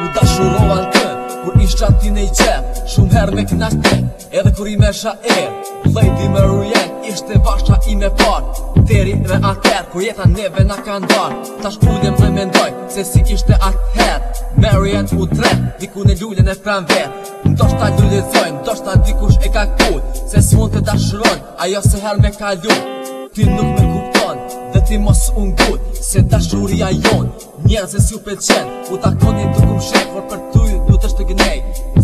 U da shurova në kërë Kur isha ti në i qenë Shumë herë me këna këtë Edhe kur i me sha e Lejdi me rujenë Ishte vasha i me parë Teri me atëherë Kur jetë neve na kanë darë Ta shkudim dhe me Se si ishte atëherë Mary and u tre Diku në ljullin e pran verë Ndoshta shta ljullizojnë Ndo dikush e ka këtë Se si mund të da Ajo se herë me ka Ti nuk me ti mos ungut Se ta shuria jon Njerëz e ju u pëqen U ta konin të kum Por Për ty du të shtë gnej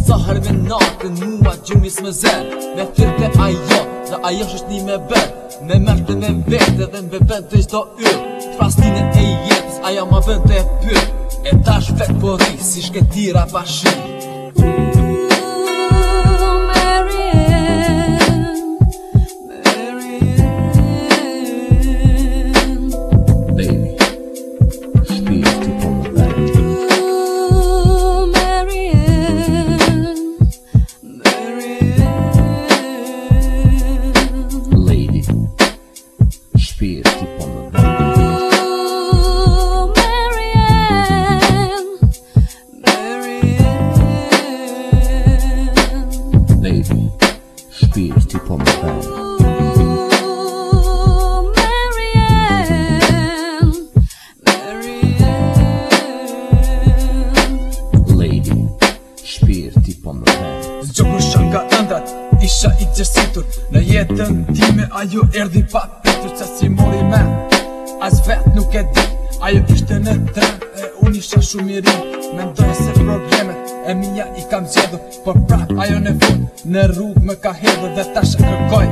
Zahër me natë Në mua gjumis më zen Me thyrte ajo Dhe ajo shështë një me bërë Me mërte me vete Dhe me bërë të gjdo yrë Trastin e jetës Aja ma bënd të e pyrë E ta shvet pori Si shketira pashirë qërsitur Në jetën time ajo erdi pa pëtër Qa si mori me, as vet nuk e di Ajo ishte në tren, e unë isha shumë i rin Mendoj se probleme, e mija i kam zjedur Por prap ajo në fund, në rrug me ka hedur Dhe ta shë kërkoj,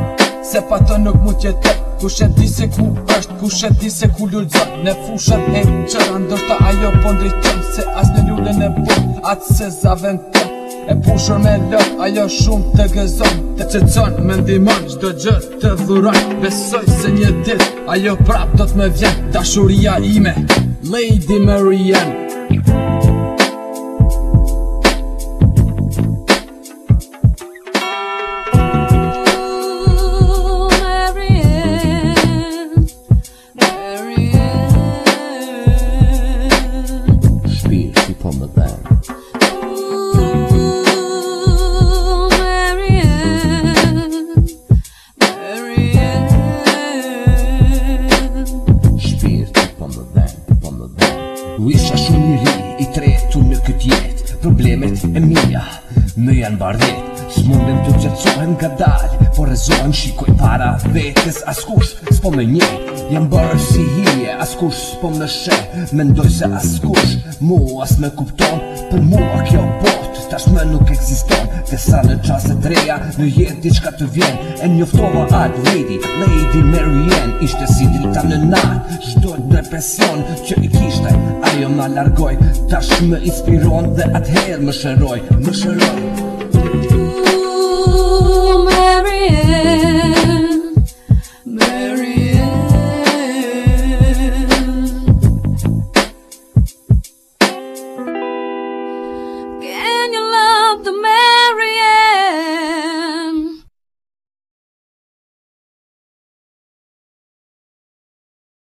se pa të nuk mu tjetë Ku di se ku është, ku di se ku lullëzot Në fushën e në qëra, ndoshta ajo pëndri po Se as në lullën e bu, atë se zaventëm E pushur me lëp, ajo shumë të gëzon Të qëcon, me ndimon, qdo gjë të dhuron Besoj se një dit, ajo prap do të me vjen Dashuria ime, Lady Marianne U isha shumë njëri i tretu në këtë jetë Problemet e mija më janë bardhet Së mundem të qëtësohem nga dalë Por rezohem shikoj para vetës Askush s'po me një Jam bërë si hije Askush s'po me shë Mendoj se askush mu as me kupton Për mua kjo bot Tash me nuk eksiston Dhe sa në qaset reja Në jetë diçka të vjen E njoftova atë lady Lady Marianne Ishte si drita në natë Shdo të depresion që i kishtaj Ajo më largoj Tash më inspiron dhe atëher më shëroj Më shëroj